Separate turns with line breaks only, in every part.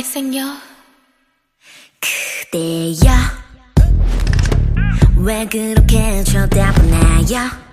해생여
그대여 왜 그렇게 쳐다보나요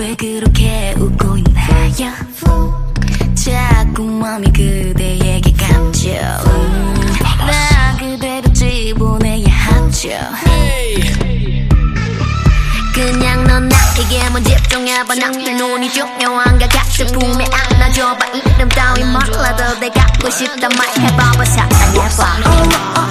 왜 그렇게 웃고 있나요? 자꾸 마음이 그대에게 갔죠 음, 나 그대로 집보내야 하죠. 그냥 넌 나에게만 집중해봐. 나의 눈이 중요한가 같이 품에 안아줘봐. 이름 따위 몰라도 내가 갖고 싶단 말 해봐봐. 사랑해봐